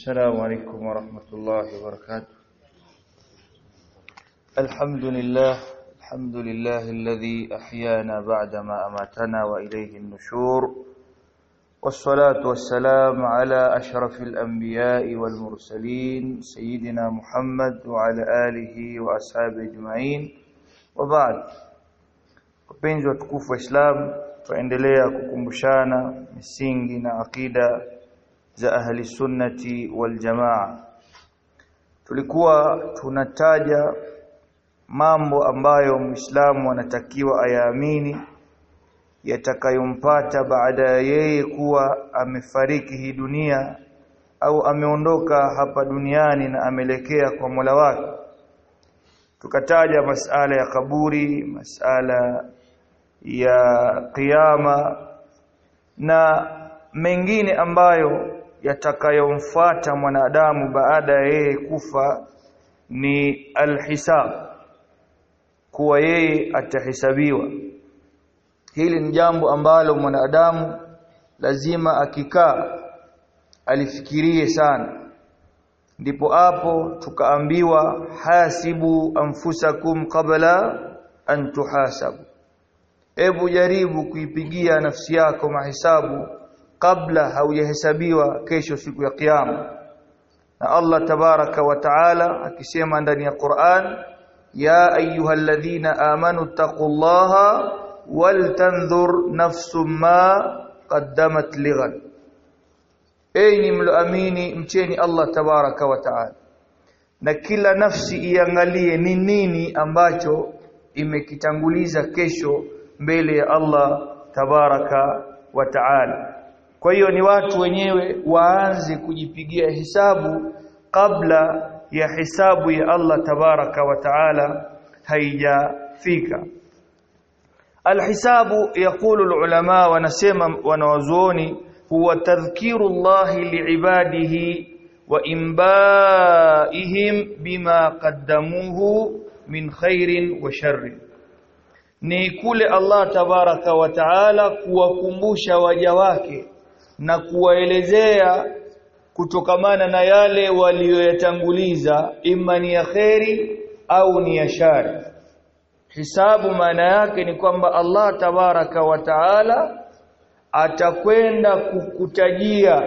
السلام عليكم ورحمة الله وبركاته. الحمد لله الحمد لله الذي أحيانا بعدما أماتنا وإليه النشور والصلاة والسلام على أشرف الأنبياء والمرسلين سيدنا محمد وعلى آله وأصحابه أجمعين. وبعد wapenzi watukufu wa Islam tuendelea kukumbushana misingi na akida za ahli sunnati wal jamaa. Tulikuwa tunataja mambo ambayo muislamu anatakiwa ayaamini yatakayompata baada ya yeye kuwa amefariki hii dunia au ameondoka hapa duniani na amelekea kwa Mola wake. Tukataja masala ya kaburi masala ya kiyama na mengine ambayo yatakayomfuata mwanadamu baada ya yeye kufa ni alhisab kuwa yeye atahesabiwa. Hili ni jambo ambalo mwanadamu lazima akikaa alifikirie sana. Ndipo hapo tukaambiwa hasibu anfusakum qabla an tuhasabu. Hebu jaribu kuipigia nafsi yako mahesabu kabla haujahesabiwa kesho siku ya kiyama. Na Allah tabaraka wa taala akisema ndani ya Qur'an ya ayyuhalladhina amanu taqullaha waltanzur nafsum ma qaddamat lighan. Enyi mloamini mcheni Allah tabaraka wa taala. Na kila nafsi iangalie ni nini ambacho imekitanguliza kesho mbele ya Allah tabaraka wa taala kwa hiyo ni watu wenyewe waanze kujipigia hisabu kabla ya hisabu ya Allah tabaraka wa taala haijafika. Alhisabu yaqulu alulama wanasema wanawazuoni huwa tadhkiru Allah liibadihi wa imbaihim bima qaddamuhu min khairin wa sharrin. Ni kule Allah tabaraka wa taala kuwakumbusha waja wake na kuwaelezea kutokamana na yale waliyoyatanguliza imma ni ya kheri au ni ya shari. Hisabu maana yake ni kwamba Allah tabaraka wa taala atakwenda kukutajia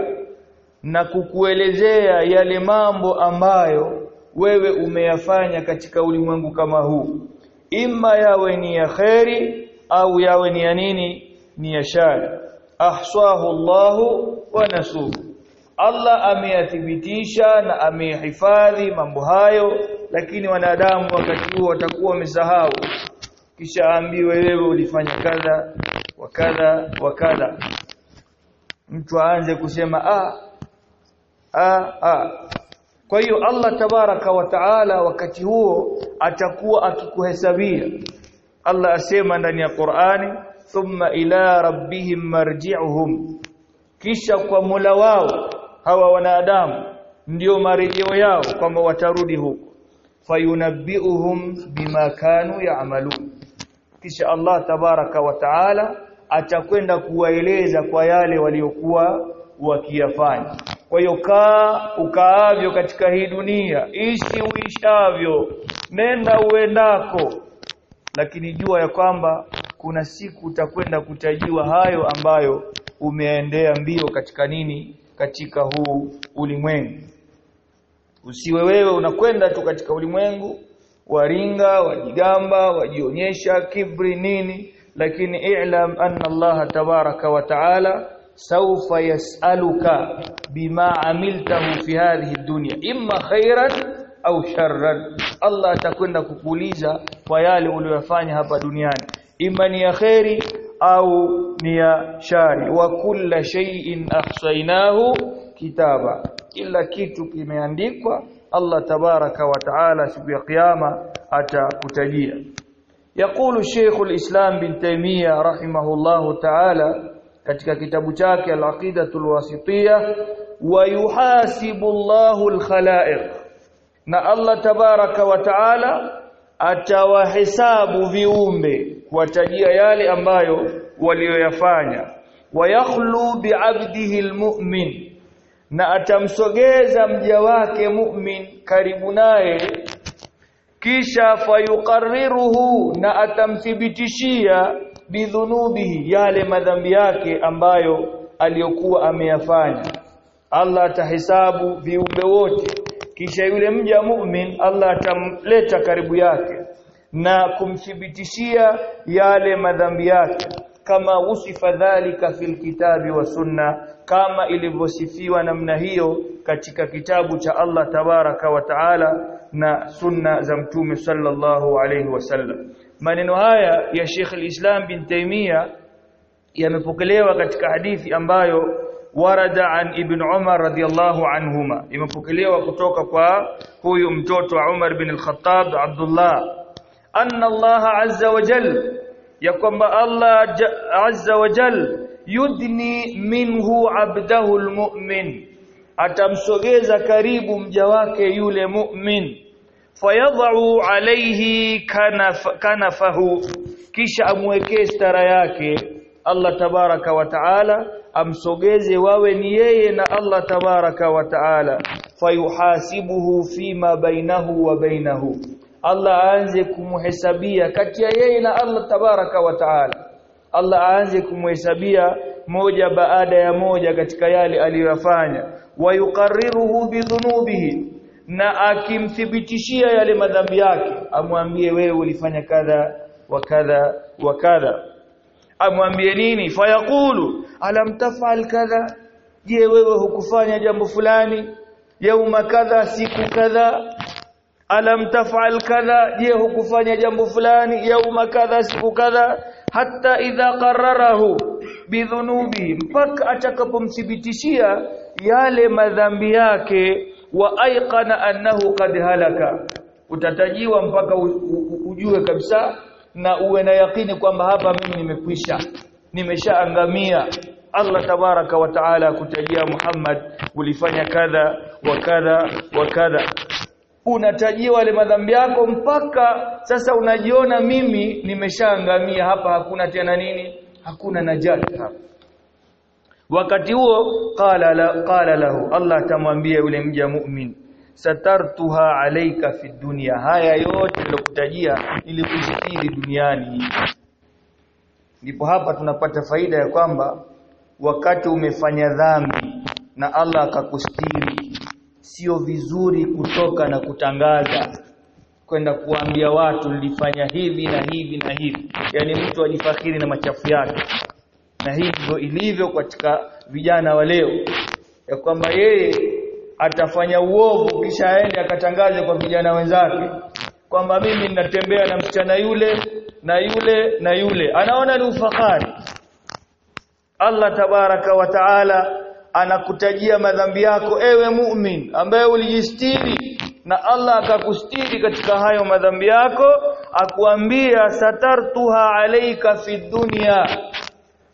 na kukuelezea yale mambo ambayo wewe umeyafanya katika ulimwengu kama huu. Imma yawe ni ya kheri au yawe ni ya nini? Ni ya shari ahsahu Allahu wa nasuhu. Allah ameyathibitisha na amehifadhi mambo hayo lakini wanadamu wakati huo watakuwa wamesahau. Kisha aambiwe wewe ulifanya kadha wa kadha wa kadha. Mtu aanze kusema ah ah ah. Kwa hiyo Allah tabaraka wa taala wakati huo atakuwa akikuhesabia. Allah asema ndani ya Qur'ani thumma ila rabbihim marji'uhum. Kisha kwa mula wao hawa wanadamu ndio marejeo yao kwamba watarudi huko. Fayunabbi'uhum bima kanu ya'malun. Kisha Allah tabaraka wa taala atakwenda kuwaeleza kwa yale waliokuwa wakiyafanya. Kwa hiyo kaa ukaavyo katika hii dunia ishi uishavyo nenda uendako. Lakini jua ya kwamba kuna siku utakwenda kutajiwa hayo ambayo umeendea mbio katika nini katika huu ulimwengu. Usiwe wewe unakwenda tu katika ulimwengu waringa wajigamba wajionyesha kibri nini lakini i'lam anna Allah tabaraka wa taala sawfa yas'aluka bima amiltahu fi hadhihi dunya imma khairan au sharran. Allah atakwenda kukuuliza kwa yale uliyofanya hapa duniani imma ni ya khairi au ni ya shari wa kulla shay'in ahsaynahu kitaba kila kitu kimeandikwa Allah tabaraka wa taala siku ya kiyama atakutajia يقول شيخ الإسلام بن تيمية رحمه الله تعالى katika kitabu chake al-aqidatul wasitiyya wa yuhasibu Allahu al-khalaiq na Allah tabaraka wa taala atawahesabu viumbe kuwatajia yale ambayo walioyafanya wayakhlu bi'abdihi almu'min na atamsogeza mja wake mu'min karibu naye. Kisha fayuqarriruhu na atamthibitishia bidhunubihi yale madhambi yake ambayo aliyokuwa ameyafanya. Allah atahesabu viumbe wote kisha yule mja mu'min Allah atamleta karibu yake na kumthibitishia yale madhambi yake. Kama usifa dhalika fil kitabi wa sunna kama ilivyosifiwa namna hiyo katika kitabu cha Allah tabaraka wa taala na sunna za mtume sallallahu alayhi wasallam maneno haya ya Sheikh al-Islam bin Taymiyyah yamepokelewa katika hadithi ambayo warada an ibn Umar radiyallahu anhuma. Imepokelewa kutoka kwa huyu mtoto wa Umar bin al-Khattab Abdullah. Anna Allah azza wa jal ya kwamba Allah azza wa jal yudni minhu abdahu almu'min. Atamsogeza karibu mja wake yule mu'min. Fayadha'u alayhi kanaf, kanafahu. Kisha amwekee stara yake Allah tabaraka wa taala amsogeze wawe ni yeye na Allah tabaraka wa taala. Fayuhasibuhu fima bainahu wa bainahu. Allah aanze kumhesabia kati ya yeye na Allah tabaraka wa taala. Allah aanze kumhesabia moja baada ya moja katika yale aliyofanya wayuqarriruhu bidhunubihi na akimthibitishia yale madhambi yake amwambie wewe ulifanya kadha wa kadha wa kadha amwambie nini? Fayaqulu alam tafal kadha? Je wewe hukufanya jambo fulani? Yauma kadha siku kadha? Alam tafal kadha? Je hukufanya jambo fulani? Yauma kadha siku kadha? Hatta idha qararahu bidhunubi mpaka atakapomthibitishia yale madhambi yake wa aiqana annahu qad halaka. Utatajiwa mpaka ujue kabisa na uwe na yakini kwamba hapa mimi nimekwisha nimeshaangamia. Allah tabaraka wa taala kutajia Muhammad ulifanya kadha wa kadha wa kadha. Unatajia wale madhambi yako mpaka sasa unajiona mimi nimeshaangamia. Hapa hakuna tena nini? Hakuna najati hapa. Wakati huo qala la, qala lahu Allah tamwambia yule mja mu'min satartuha alayka fi dunya. Haya yote nilokutajia nilikusitiri duniani. Ndipo hapa tunapata faida ya kwamba wakati umefanya dhambi na Allah akakustiri sio vizuri kutoka na kutangaza kwenda kuambia watu nilifanya hivi na hivi na hivi. Yani mtu ajifakhiri na machafu yake. Na hivyo ilivyo katika vijana wa leo ya kwamba yeye atafanya uovu kisha aende akatangaze kwa vijana wenzake kwamba mimi ninatembea na msichana yule na yule na yule. Anaona ni ufahari Allah tabaraka wa taala anakutajia madhambi yako ewe mu'min ambaye ulijistiri na Allah akakustiri katika hayo madhambi yako akuambia satartuha alayka fi dunya.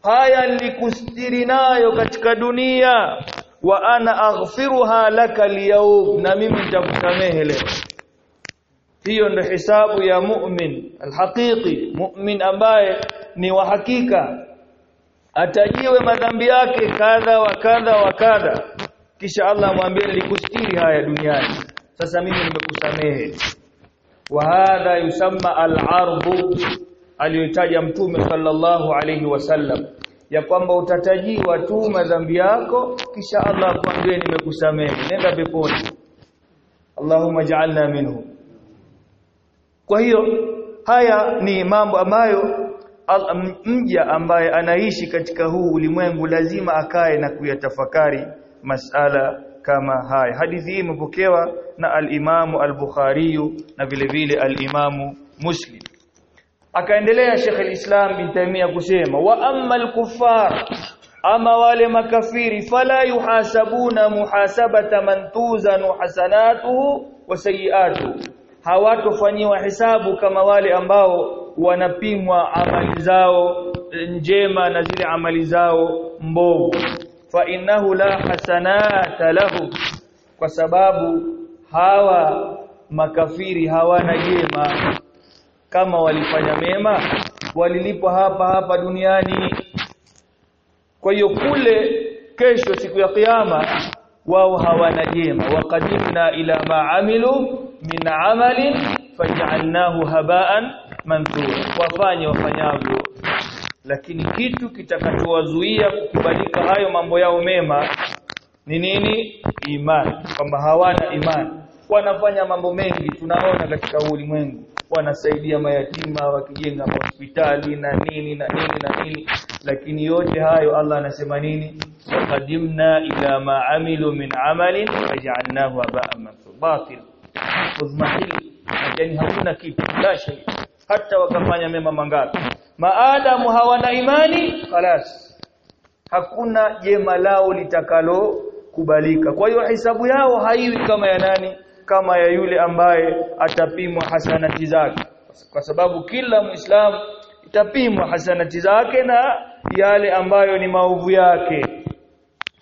Haya nilikustiri nayo katika dunia wa ana aghfiruha laka liyawm na mimi nitakusamehe leo. Hiyo ndio hisabu ya mu'min alhaqiqi. Mu'min ambaye ni wa hakika. Atajiwe madhambi yake kadha wa kadha wa kadha. Kisha Allah amwambie nilikustiri haya duniani. Sasa mimi nimekusamehe. Wa hadha yusamma al-ardu aliyotaja mtume sallallahu alayhi wasallam ya kwamba utatajiwa tu madhambi yako kisha Allah akwambie nimekusamehe nenda peponi. Allahumma ja'alna minhu. Kwa hiyo haya ni mambo ambayo mja ambaye anaishi katika huu ulimwengu lazima akae na kuyatafakari masala kama haya. Hadithi hii imepokewa na al-Imamu al-Bukhari na vile vile al-Imamu Muslim akaendelea Sheikh al-Islam bin Taymiyyah kusema wa amma al-kuffar ama wale makafiri fala yuhasabuna muhasabata man tuzanu hasanatuhu wa sayiatuhu. Hawatofanyiwa hisabu kama wale ambao wanapimwa amali zao njema na zile amali zao mbovu. Fa innahu la hasanata lahu kwa sababu hawa makafiri hawana jema kama walifanya mema walilipwa hapa hapa duniani. Kwa hiyo kule kesho siku ya kiyama wao hawana jema. Waqadimna ila ma amilu min amalin faj'alnahu haba'an manthura wafanye wafanyavyo. Lakini kitu kitakachowazuia kukubalika hayo mambo yao mema ni nini? Imani. Kwamba hawana imani. Wanafanya mambo mengi tunaona katika ulimwengu wanasaidia mayatima wakijenga hospitali na nini na nini na nini. Lakini yote hayo Allah anasema nini? Qadimna ila ma amilu min amalin faj'alnahu haba'an mansura batil uzmahili. Yani hakuna kitu la shay hata wakafanya mema mangapi. Maadamu hawana imani khalas. Hakuna jema lao litakalo kubalika kwa hiyo hisabu yao haiwi kama ya nani kama ya yule ambaye atapimwa hasanati zake. Kwa sababu kila muislamu itapimwa hasanati zake na yale ambayo ni maovu yake.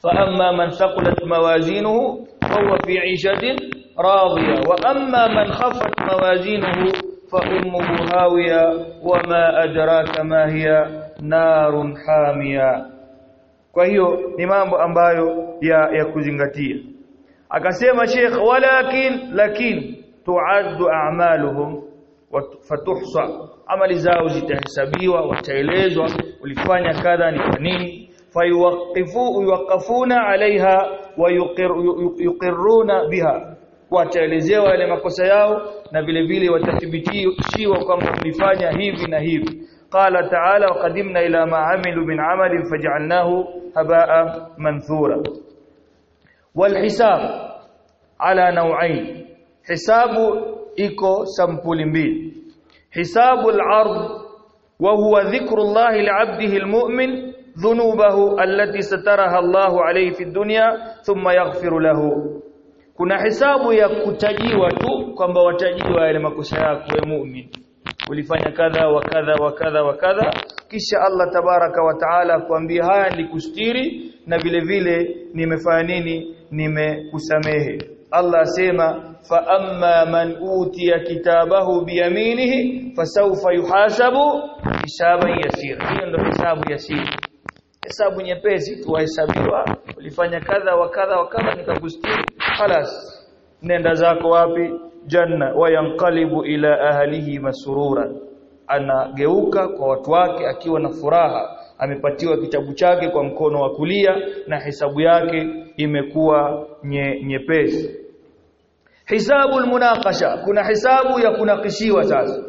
Fa amma man thaqulat mawazinuhu fahuwa fi 'ishatin amma man khafat mawazinuhu fa ummuhu hawiya. Wama adraka ma hiya narun hamiya kwa hiyo ni mambo ambayo ya, ya kuzingatia akasema Sheikh walakin lakini tuaddu a'maluhum fatuhsa. Amali zao zitahesabiwa wataelezwa ulifanya kadha ni kwa nini. Fayuwaqifu yuwaqafuna alaiha wa yuqirruna biha. Wataelezewa yale makosa yao na vile vile watathibitishiwa kwamba tulifanya hivi na hivi. Qala ta'ala wa qadimna ila ma amilu min amalin faj'alnahu habaa manthura. والحساب على نوعين حساب iko sampuli mbili. حساب العرض و wa huwa dhikrullahi li'abdihi al-mu'min dhunubahu allati sataraha Allahu alayhi fi dunya thumma yaghfiru lahu. Kuna hisabu ya kutajiwa tu kwamba watajiwa yale makosa yako ya mu'min. Ulifanya kadha wa kadha wa kadha wa kadha kisha Allah tabaraka wa taala kuambia haya nilikustiri na vile vile nimefanya nini nimekusamehe Allah asema fa amma man utiya kitabahu biyaminihi fasawfa yuhasabu hisaban yasira hiyo ndio hisabu yasiri hesabu nyepesi tu wahesabiwa ulifanya kadha wa kadha wa kadha nikakustiri خلاص nenda zako wapi janna wayanqalibu ila ahlihi masurura anageuka kwa watu wake akiwa na furaha. Amepatiwa kitabu chake kwa mkono wa kulia na hisabu yake imekuwa nye, nyepesi. Hisabu almunaqasha kuna hisabu ya kunakishiwa sasa.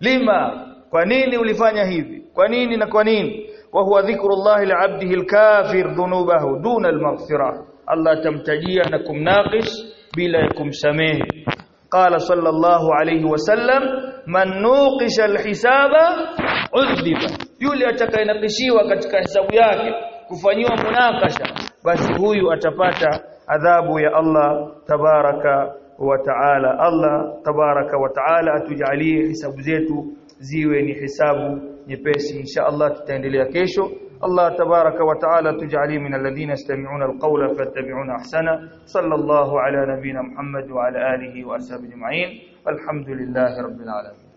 Lima kwa nini ulifanya hivi? Kwa nini na kwa nini? Wa huwa dhikrullahi li'abdihi alkafir dhunubahu duna almaghfirah. Allah tamtajia na kumnaqish bila ya kumsamehe قال صلى الله عليه وسلم من نوقش الحساب عذب yule atakayenakishiwa katika hisabu yake kufanyiwa munakasha basi huyu atapata adhabu ya Allah tabaraka wa taala Allah tabaraka wa taala atujalie hisabu zetu ziwe ni hisabu nyepesi insha Allah tutaendelea kesho الله تبارك وتعالى تجعلي من الذين يستمعون القول فيتبعون أحسنه. صلى الله على نبينا محمد وعلى آله وأصحابه أجمعين. الحمد لله رب العالمين.